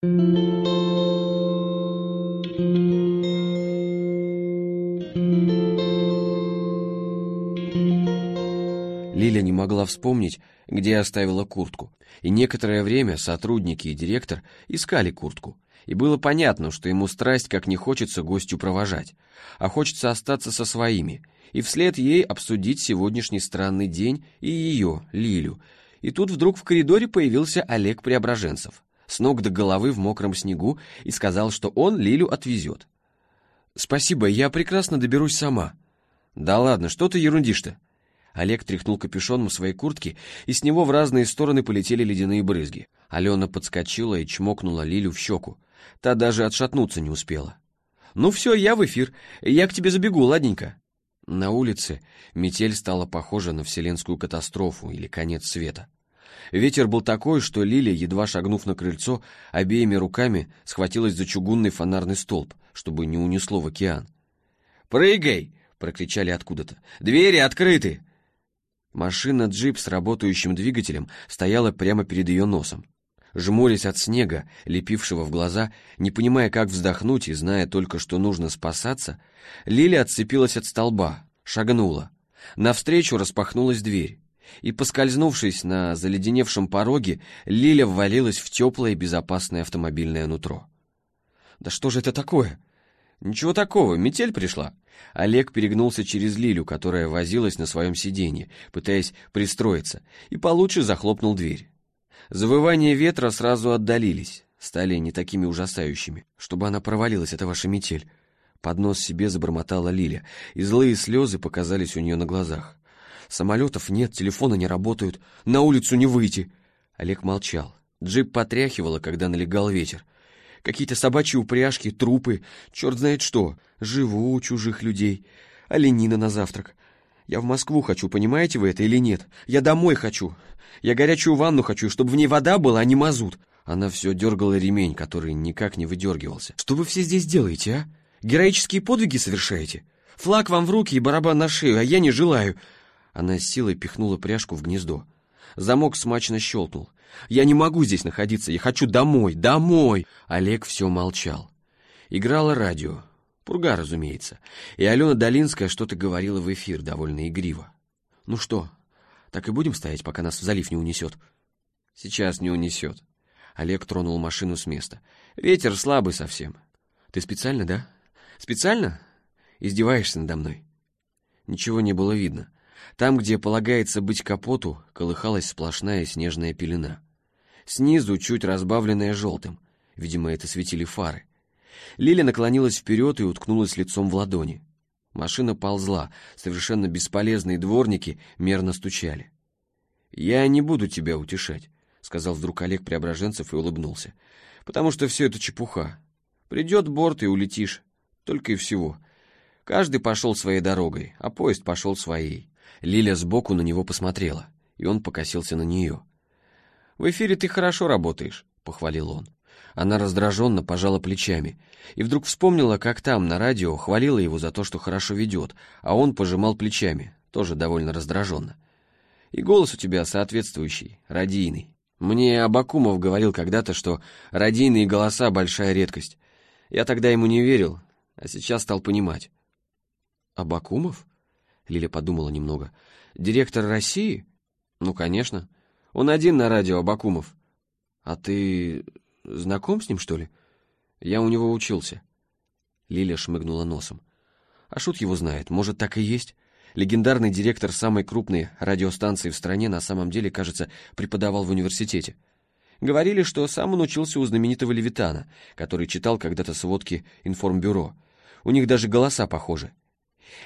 Лиля не могла вспомнить, где оставила куртку, и некоторое время сотрудники и директор искали куртку, и было понятно, что ему страсть как не хочется гостю провожать, а хочется остаться со своими, и вслед ей обсудить сегодняшний странный день и ее, Лилю. И тут вдруг в коридоре появился Олег Преображенцев, с ног до головы в мокром снегу, и сказал, что он Лилю отвезет. «Спасибо, я прекрасно доберусь сама». «Да ладно, что ты ерундишь-то?» Олег тряхнул капюшоном своей куртки, и с него в разные стороны полетели ледяные брызги. Алена подскочила и чмокнула Лилю в щеку. Та даже отшатнуться не успела. «Ну все, я в эфир. Я к тебе забегу, ладненько». На улице метель стала похожа на вселенскую катастрофу или конец света. Ветер был такой, что Лилия, едва шагнув на крыльцо, обеими руками схватилась за чугунный фонарный столб, чтобы не унесло в океан. «Прыгай!» — прокричали откуда-то. «Двери открыты!» Машина-джип с работающим двигателем стояла прямо перед ее носом. Жмурясь от снега, лепившего в глаза, не понимая, как вздохнуть и зная только, что нужно спасаться, Лиля отцепилась от столба, шагнула. Навстречу распахнулась дверь. И, поскользнувшись на заледеневшем пороге, Лиля ввалилась в теплое и безопасное автомобильное нутро. «Да что же это такое?» «Ничего такого, метель пришла». Олег перегнулся через Лилю, которая возилась на своем сиденье, пытаясь пристроиться, и получше захлопнул дверь. Завывания ветра сразу отдалились, стали не такими ужасающими. Чтобы она провалилась, это ваша метель. Под нос себе забормотала Лиля, и злые слезы показались у нее на глазах. Самолетов нет, телефоны не работают, на улицу не выйти. Олег молчал. Джип потряхивало, когда налегал ветер. Какие-то собачьи упряжки, трупы, черт знает что. Живу у чужих людей. Оленина на завтрак. Я в Москву хочу, понимаете вы это или нет? Я домой хочу. Я горячую ванну хочу, чтобы в ней вода была, а не мазут. Она все дергала ремень, который никак не выдергивался. Что вы все здесь делаете, а? Героические подвиги совершаете? Флаг вам в руки и барабан на шею, а я не желаю. Она с силой пихнула пряжку в гнездо. Замок смачно щелкнул. «Я не могу здесь находиться, я хочу домой, домой!» Олег все молчал. Играло радио. Пурга, разумеется. И Алена Долинская что-то говорила в эфир довольно игриво. «Ну что, так и будем стоять, пока нас в залив не унесет?» «Сейчас не унесет». Олег тронул машину с места. «Ветер слабый совсем». «Ты специально, да? Специально? Издеваешься надо мной?» Ничего не было видно. Там, где полагается быть капоту, колыхалась сплошная снежная пелена. Снизу чуть разбавленная желтым. Видимо, это светили фары. Лиля наклонилась вперед и уткнулась лицом в ладони. Машина ползла, совершенно бесполезные дворники мерно стучали. «Я не буду тебя утешать», — сказал вдруг Олег Преображенцев и улыбнулся. «Потому что все это чепуха. Придет борт и улетишь. Только и всего. Каждый пошел своей дорогой, а поезд пошел своей». Лиля сбоку на него посмотрела, и он покосился на нее. «В эфире ты хорошо работаешь», — похвалил он. Она раздраженно пожала плечами и вдруг вспомнила, как там, на радио, хвалила его за то, что хорошо ведет, а он пожимал плечами, тоже довольно раздраженно. И голос у тебя соответствующий, радийный. Мне Абакумов говорил когда-то, что радийные голоса — большая редкость. Я тогда ему не верил, а сейчас стал понимать. «Абакумов?» — Лиля подумала немного. «Директор России?» «Ну, конечно. Он один на радио, Абакумов. А ты Знаком с ним, что ли? Я у него учился. Лиля шмыгнула носом. А шут его знает, может, так и есть. Легендарный директор самой крупной радиостанции в стране на самом деле, кажется, преподавал в университете. Говорили, что сам он учился у знаменитого Левитана, который читал когда-то сводки информбюро. У них даже голоса похожи.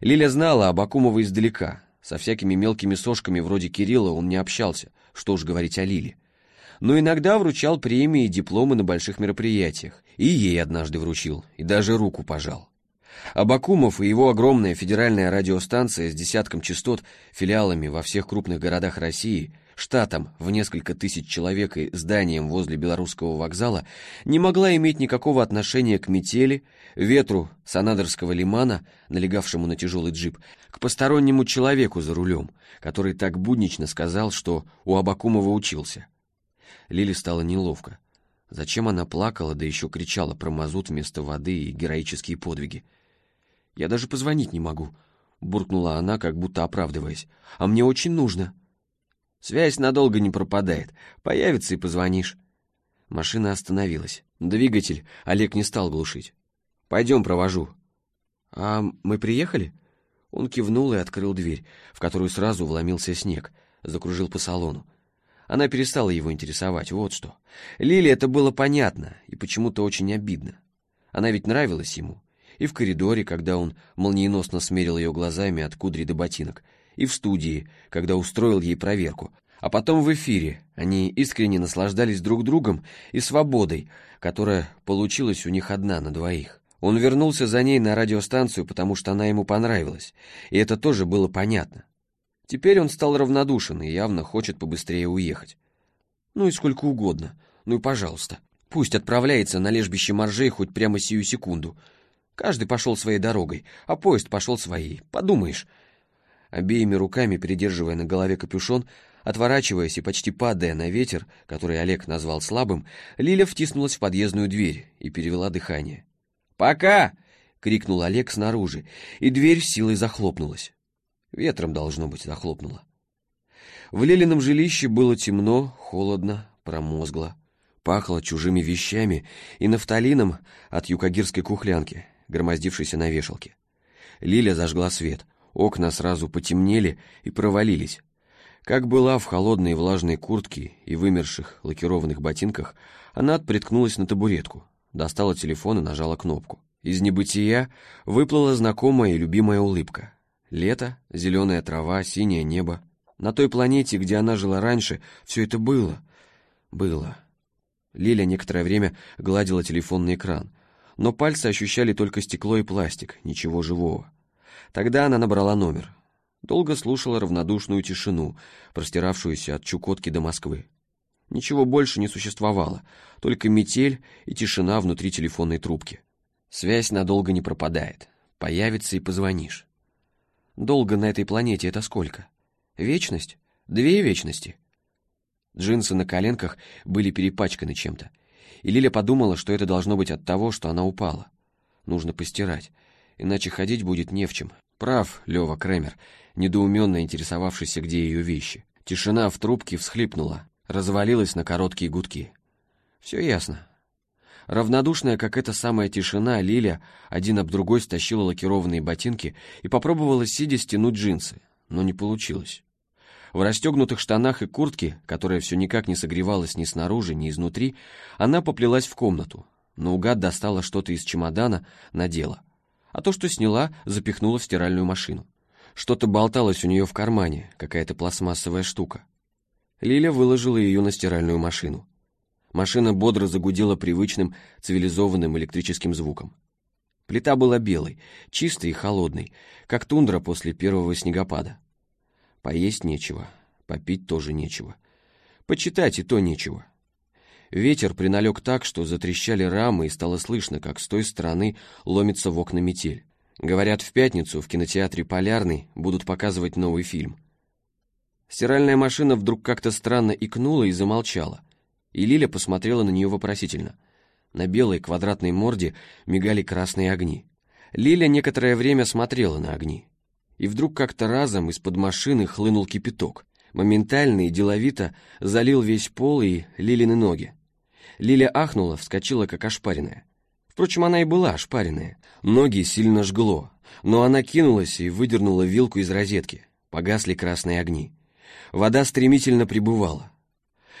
Лиля знала об Акумова издалека. Со всякими мелкими сошками вроде Кирилла он не общался, что уж говорить о Лиле но иногда вручал премии и дипломы на больших мероприятиях. И ей однажды вручил, и даже руку пожал. Абакумов и его огромная федеральная радиостанция с десятком частот, филиалами во всех крупных городах России, штатом в несколько тысяч человек и зданием возле белорусского вокзала, не могла иметь никакого отношения к метели, ветру Санадорского лимана, налегавшему на тяжелый джип, к постороннему человеку за рулем, который так буднично сказал, что у Абакумова учился. Лиле стало неловко. Зачем она плакала, да еще кричала про мазут вместо воды и героические подвиги? «Я даже позвонить не могу», — буркнула она, как будто оправдываясь. «А мне очень нужно». «Связь надолго не пропадает. Появится и позвонишь». Машина остановилась. Двигатель Олег не стал глушить. «Пойдем, провожу». «А мы приехали?» Он кивнул и открыл дверь, в которую сразу вломился снег, закружил по салону. Она перестала его интересовать, вот что. Лиле это было понятно и почему-то очень обидно. Она ведь нравилась ему. И в коридоре, когда он молниеносно смерил ее глазами от кудри до ботинок, и в студии, когда устроил ей проверку, а потом в эфире они искренне наслаждались друг другом и свободой, которая получилась у них одна на двоих. Он вернулся за ней на радиостанцию, потому что она ему понравилась, и это тоже было понятно. Теперь он стал равнодушен и явно хочет побыстрее уехать. Ну и сколько угодно, ну и пожалуйста. Пусть отправляется на лежбище моржей хоть прямо сию секунду. Каждый пошел своей дорогой, а поезд пошел своей, подумаешь. Обеими руками, придерживая на голове капюшон, Отворачиваясь и почти падая на ветер, который Олег назвал слабым, Лиля втиснулась в подъездную дверь и перевела дыхание. «Пока!» — крикнул Олег снаружи, и дверь силой захлопнулась. Ветром, должно быть, захлопнула. В Лилином жилище было темно, холодно, промозгло. Пахло чужими вещами и нафталином от юкагирской кухлянки, громоздившейся на вешалке. Лиля зажгла свет. Окна сразу потемнели и провалились. Как была в холодной и влажной куртке и вымерших лакированных ботинках, она приткнулась на табуретку, достала телефон и нажала кнопку. Из небытия выплыла знакомая и любимая улыбка. Лето, зеленая трава, синее небо. На той планете, где она жила раньше, все это было. Было. Лиля некоторое время гладила телефонный экран, но пальцы ощущали только стекло и пластик, ничего живого. Тогда она набрала номер, Долго слушала равнодушную тишину, простиравшуюся от Чукотки до Москвы. Ничего больше не существовало, только метель и тишина внутри телефонной трубки. Связь надолго не пропадает. Появится и позвонишь. Долго на этой планете это сколько? Вечность? Две вечности? Джинсы на коленках были перепачканы чем-то, и Лиля подумала, что это должно быть от того, что она упала. Нужно постирать, иначе ходить будет не в чем. Прав, Лева Кремер, недоуменно интересовавшийся, где ее вещи. Тишина в трубке всхлипнула, развалилась на короткие гудки. Все ясно. Равнодушная, как эта самая тишина, Лиля один об другой стащила лакированные ботинки и попробовала, сидя, стянуть джинсы, но не получилось. В расстегнутых штанах и куртке, которая все никак не согревалась ни снаружи, ни изнутри, она поплелась в комнату. Наугад достала что-то из чемодана, надела. А то, что сняла, запихнула в стиральную машину. Что-то болталось у нее в кармане, какая-то пластмассовая штука. Лиля выложила ее на стиральную машину. Машина бодро загудела привычным цивилизованным электрическим звуком. Плита была белой, чистой и холодной, как тундра после первого снегопада. Поесть нечего, попить тоже нечего. Почитать и то нечего. Ветер приналег так, что затрещали рамы, и стало слышно, как с той стороны ломится в окна метель. Говорят, в пятницу в кинотеатре «Полярный» будут показывать новый фильм. Стиральная машина вдруг как-то странно икнула и замолчала, и Лиля посмотрела на нее вопросительно. На белой квадратной морде мигали красные огни. Лиля некоторое время смотрела на огни. И вдруг как-то разом из-под машины хлынул кипяток. Моментально и деловито залил весь пол и Лилины ноги. Лиля ахнула, вскочила как ошпаренная. Впрочем, она и была ошпаренная. Ноги сильно жгло, но она кинулась и выдернула вилку из розетки. Погасли красные огни. Вода стремительно прибывала.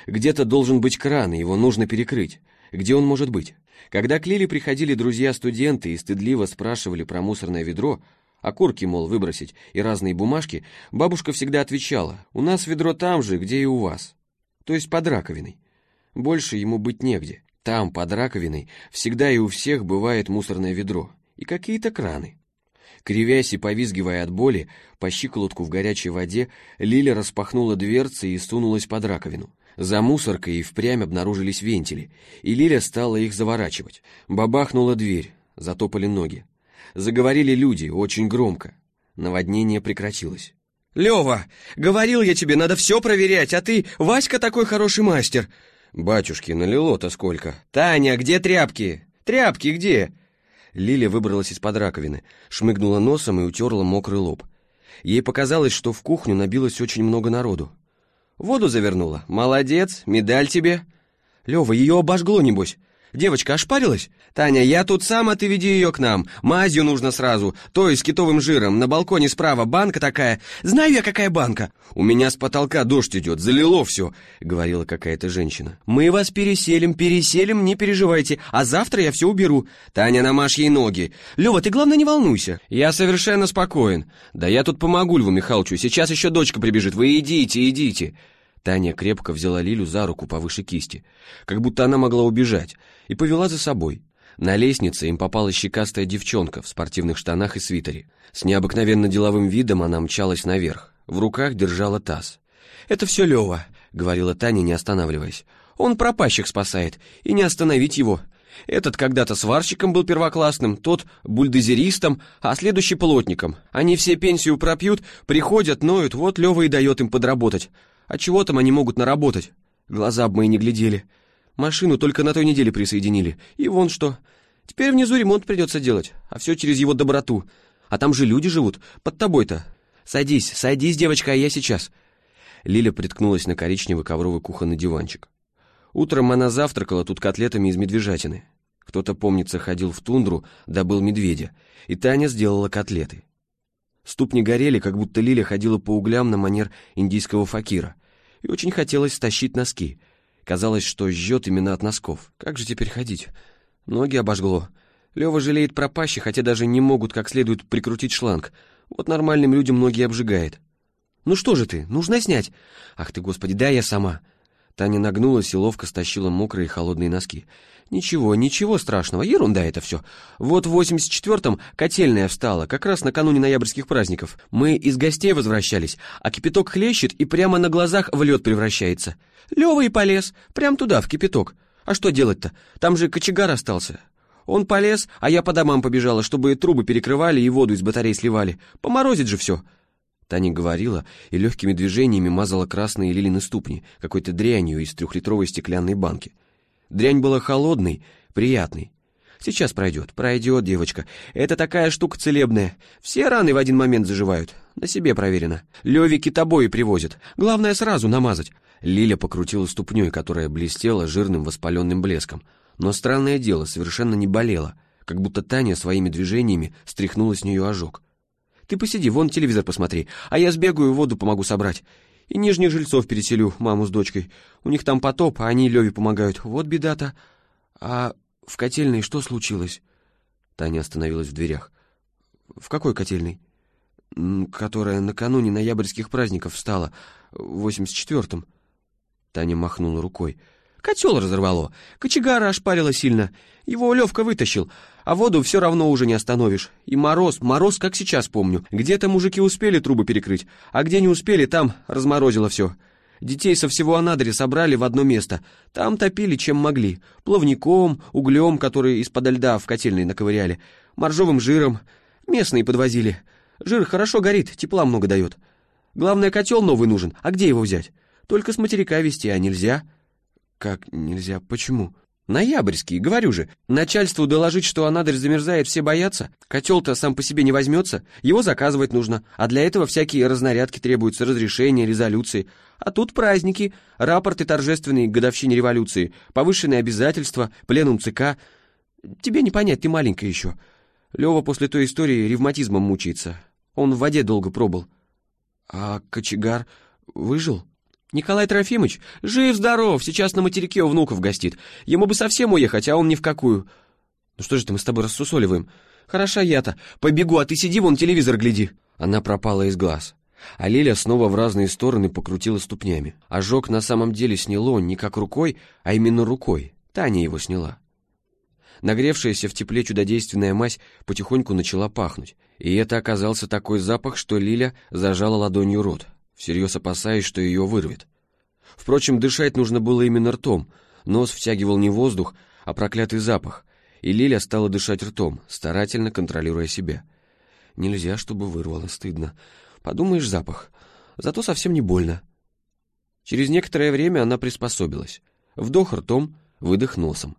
Где-то должен быть кран, и его нужно перекрыть. Где он может быть? Когда к Лиле приходили друзья-студенты и стыдливо спрашивали про мусорное ведро, окурки, мол, выбросить, и разные бумажки, бабушка всегда отвечала, «У нас ведро там же, где и у вас». То есть под раковиной. Больше ему быть негде. Там, под раковиной, всегда и у всех бывает мусорное ведро и какие-то краны. Кривясь и повизгивая от боли, по щиколотку в горячей воде, Лиля распахнула дверцы и сунулась под раковину. За мусоркой и впрямь обнаружились вентили, и Лиля стала их заворачивать. Бабахнула дверь, затопали ноги. Заговорили люди, очень громко. Наводнение прекратилось. «Лева, говорил я тебе, надо все проверять, а ты, Васька такой хороший мастер!» Батюшки, налило-то сколько. Таня, где тряпки? Тряпки где? Лиля выбралась из-под раковины, шмыгнула носом и утерла мокрый лоб. Ей показалось, что в кухню набилось очень много народу. «Воду завернула? Молодец, медаль тебе!» «Лёва, ее обожгло, небось!» Девочка ошпарилась? Таня, я тут сам, а ты веди ее к нам. Мазью нужно сразу, то с китовым жиром. На балконе справа банка такая. Знаю я, какая банка. У меня с потолка дождь идет, залило все, говорила какая-то женщина. Мы вас переселим, переселим, не переживайте. А завтра я все уберу. Таня, намажь ей ноги. Лева, ты главное не волнуйся. Я совершенно спокоен. Да я тут помогу Льву Михайловичу. Сейчас еще дочка прибежит. Вы идите, идите. Таня крепко взяла Лилю за руку повыше кисти, как будто она могла убежать, и повела за собой. На лестнице им попала щекастая девчонка в спортивных штанах и свитере. С необыкновенно деловым видом она мчалась наверх, в руках держала таз. «Это все Лева», — говорила Таня, не останавливаясь. «Он пропащих спасает, и не остановить его. Этот когда-то сварщиком был первоклассным, тот бульдозеристом, а следующий плотником. Они все пенсию пропьют, приходят, ноют, вот Лева и дает им подработать. А чего там они могут наработать? Глаза б мои не глядели. Машину только на той неделе присоединили. И вон что. Теперь внизу ремонт придется делать, а все через его доброту. А там же люди живут, под тобой-то. Садись, садись, девочка, а я сейчас. Лиля приткнулась на коричневый ковровый кухонный диванчик. Утром она завтракала тут котлетами из медвежатины. Кто-то, помнится, ходил в тундру, добыл медведя, и Таня сделала котлеты. Ступни горели, как будто Лиля ходила по углям на манер индийского факира. И очень хотелось стащить носки. Казалось, что жжет именно от носков. Как же теперь ходить? Ноги обожгло. Лева жалеет пропащих, хотя даже не могут как следует прикрутить шланг. Вот нормальным людям ноги обжигает. «Ну что же ты? Нужно снять!» «Ах ты, господи, да я сама!» Таня нагнулась и ловко стащила мокрые холодные носки. «Ничего, ничего страшного, ерунда это все. Вот в 84-м котельная встала, как раз накануне ноябрьских праздников. Мы из гостей возвращались, а кипяток хлещет и прямо на глазах в лед превращается. Лева и полез, прям туда, в кипяток. А что делать-то? Там же кочегар остался. Он полез, а я по домам побежала, чтобы трубы перекрывали и воду из батарей сливали. Поморозить же все. Таня говорила и легкими движениями мазала красные лилины ступни какой-то дрянью из трехлитровой стеклянной банки. Дрянь была холодной, приятной. Сейчас пройдет, пройдет, девочка. Это такая штука целебная. Все раны в один момент заживают. На себе проверено. Леви китобои привозят. Главное сразу намазать. Лиля покрутила ступней, которая блестела жирным воспаленным блеском. Но странное дело, совершенно не болела, как будто Таня своими движениями стряхнула с нее ожог. Ты посиди, вон телевизор посмотри, а я сбегаю, воду помогу собрать. И нижних жильцов переселю, маму с дочкой. У них там потоп, а они Леве помогают. Вот беда-то. А в котельной что случилось?» Таня остановилась в дверях. «В какой котельной?» «Которая накануне ноябрьских праздников встала, в 84-м». Таня махнула рукой. Котел разорвало. Кочегара ошпарило сильно. Его Левка вытащил, а воду все равно уже не остановишь. И мороз, мороз, как сейчас помню. Где-то мужики успели трубы перекрыть, а где не успели, там разморозило все. Детей со всего Анадыря собрали в одно место. Там топили, чем могли. Плавником, углем, который из-под льда в котельной наковыряли, моржовым жиром. Местные подвозили. Жир хорошо горит, тепла много дает. Главное, котел новый нужен, а где его взять? Только с материка везти, а нельзя. «Как нельзя? Почему?» «Ноябрьский, говорю же. Начальству доложить, что Анадырь замерзает, все боятся. Котел-то сам по себе не возьмется, его заказывать нужно, а для этого всякие разнарядки требуются, разрешения, резолюции. А тут праздники, рапорты торжественные к годовщине революции, повышенные обязательства, пленум ЦК. Тебе не понять, ты маленькая еще. Лева после той истории ревматизмом мучается. Он в воде долго пробыл. А кочегар выжил?» Николай Трофимович жив-здоров, сейчас на материке у внуков гостит. Ему бы совсем уехать, а он ни в какую. Ну что же ты, мы с тобой рассусоливаем? Хороша я-то. Побегу, а ты сиди, вон телевизор гляди. Она пропала из глаз. А Лиля снова в разные стороны покрутила ступнями. Ожог на самом деле сняло не как рукой, а именно рукой. Таня его сняла. Нагревшаяся в тепле чудодейственная мазь потихоньку начала пахнуть, и это оказался такой запах, что Лиля зажала ладонью рот всерьез опасаясь, что ее вырвет. Впрочем, дышать нужно было именно ртом, нос втягивал не воздух, а проклятый запах, и Лиля стала дышать ртом, старательно контролируя себя. Нельзя, чтобы вырвало, стыдно. Подумаешь, запах. Зато совсем не больно. Через некоторое время она приспособилась. Вдох ртом, выдох носом.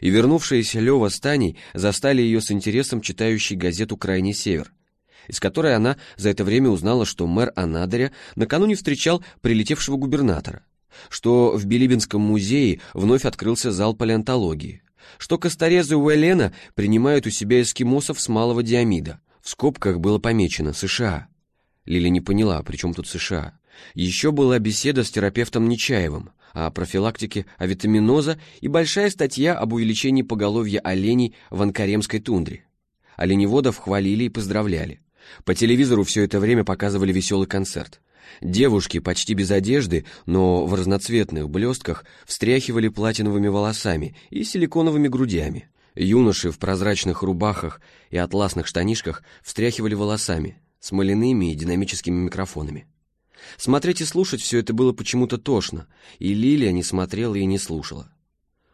И вернувшаяся Лева с Таней застали ее с интересом читающей газету «Крайний север», из которой она за это время узнала, что мэр Анадыря накануне встречал прилетевшего губернатора, что в Билибинском музее вновь открылся зал палеонтологии, что косторезы Уэлена принимают у себя эскимосов с малого диамида. В скобках было помечено «США». Лили не поняла, при чем тут США. Еще была беседа с терапевтом Нечаевым о профилактике авитаминоза и большая статья об увеличении поголовья оленей в Анкаремской тундре. Оленеводов хвалили и поздравляли. По телевизору все это время показывали веселый концерт. Девушки, почти без одежды, но в разноцветных блестках, встряхивали платиновыми волосами и силиконовыми грудями. Юноши в прозрачных рубахах и атласных штанишках встряхивали волосами, смоляными и динамическими микрофонами. Смотреть и слушать все это было почему-то тошно, и Лилия не смотрела и не слушала.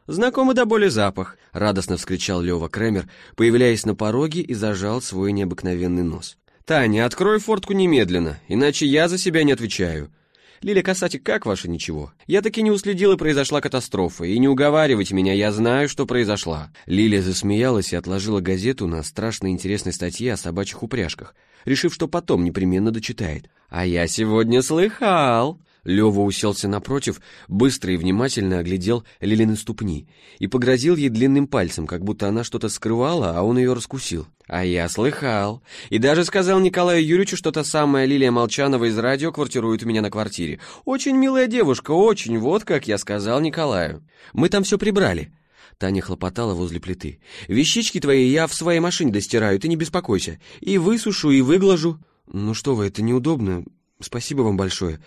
«Знакомый до боли запах!» — радостно вскричал Лева Кремер, появляясь на пороге и зажал свой необыкновенный нос. «Таня, открой фортку немедленно, иначе я за себя не отвечаю. Лиля Касатик, как ваше ничего? Я таки не уследил, и произошла катастрофа. И не уговаривайте меня, я знаю, что произошла». Лилия засмеялась и отложила газету на страшно интересной статье о собачьих упряжках, решив, что потом непременно дочитает. «А я сегодня слыхал!» Лева уселся напротив, быстро и внимательно оглядел Лилины ступни и погрозил ей длинным пальцем, как будто она что-то скрывала, а он ее раскусил. «А я слыхал. И даже сказал Николаю Юрьевичу, что та самая Лилия Молчанова из радио квартирует у меня на квартире. Очень милая девушка, очень, вот как я сказал Николаю. Мы там все прибрали». Таня хлопотала возле плиты. «Вещички твои я в своей машине достираю, ты не беспокойся. И высушу, и выглажу». «Ну что вы, это неудобно. Спасибо вам большое».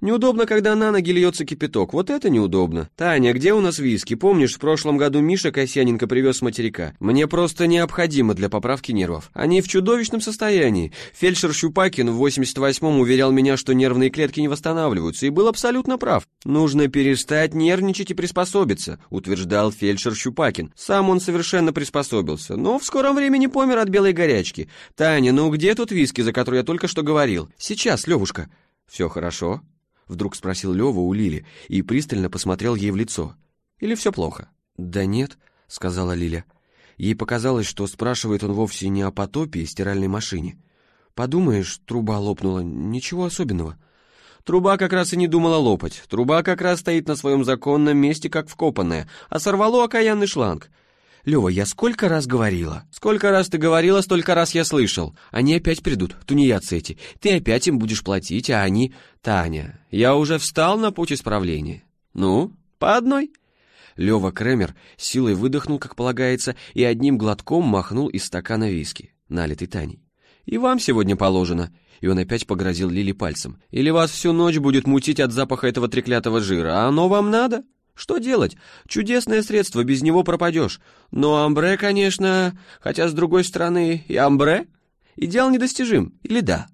Неудобно, когда на ноги льется кипяток. Вот это неудобно. Таня, где у нас виски? Помнишь, в прошлом году Миша Косяненко привез с материка? Мне просто необходимо для поправки нервов. Они в чудовищном состоянии. Фельдшер Щупакин в 88-м уверял меня, что нервные клетки не восстанавливаются, и был абсолютно прав. Нужно перестать нервничать и приспособиться, утверждал фельдшер Щупакин. Сам он совершенно приспособился, но в скором времени помер от белой горячки. Таня, ну где тут виски, за который я только что говорил? Сейчас, Левушка. Все хорошо? Вдруг спросил Лёва у Лили и пристально посмотрел ей в лицо. «Или все плохо?» «Да нет», — сказала Лиля. Ей показалось, что спрашивает он вовсе не о потопе и стиральной машине. «Подумаешь, труба лопнула, ничего особенного». Труба как раз и не думала лопать. Труба как раз стоит на своем законном месте, как вкопанная, а сорвало окаянный шланг. Лева, я сколько раз говорила? Сколько раз ты говорила, столько раз я слышал. Они опять придут, тунеядцы эти. Ты опять им будешь платить, а они... Таня, я уже встал на путь исправления. Ну, по одной. Лева Кремер силой выдохнул, как полагается, и одним глотком махнул из стакана виски, налитый Таней. «И вам сегодня положено». И он опять погрозил Лили пальцем. «Или вас всю ночь будет мутить от запаха этого треклятого жира, а оно вам надо?» Что делать? Чудесное средство, без него пропадешь. Но амбре, конечно... Хотя, с другой стороны, и амбре? Идеал недостижим, или да?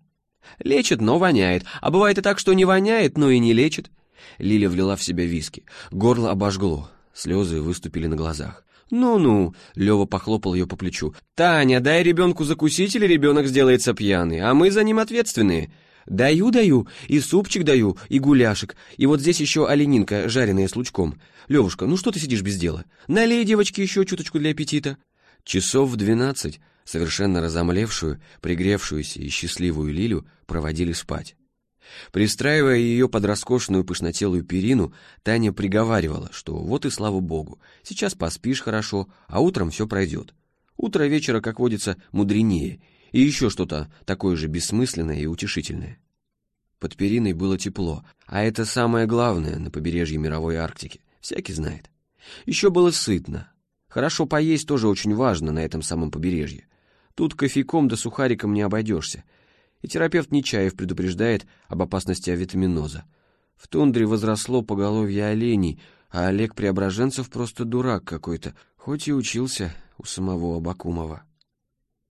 Лечит, но воняет. А бывает и так, что не воняет, но и не лечит. Лиля влила в себя виски. Горло обожгло. Слезы выступили на глазах. «Ну-ну», — Лёва похлопал ее по плечу. «Таня, дай ребенку закусить, или ребенок сделается пьяный, а мы за ним ответственные. «Даю, даю, и супчик даю, и гуляшек, и вот здесь еще оленинка, жареная с лучком. Левушка, ну что ты сидишь без дела? Налей девочке еще чуточку для аппетита». Часов в двенадцать, совершенно разомлевшую, пригревшуюся и счастливую Лилю проводили спать. Пристраивая ее под роскошную пышнотелую перину, Таня приговаривала, что вот и слава богу, сейчас поспишь хорошо, а утром все пройдет. Утро вечера, как водится, мудренее, и еще что-то такое же бессмысленное и утешительное. Под периной было тепло, а это самое главное на побережье мировой Арктики, всякий знает. Еще было сытно. Хорошо поесть тоже очень важно на этом самом побережье. Тут кофейком да сухариком не обойдешься. И терапевт Нечаев предупреждает об опасности авитаминоза. В тундре возросло поголовье оленей, а Олег Преображенцев просто дурак какой-то, хоть и учился у самого Абакумова.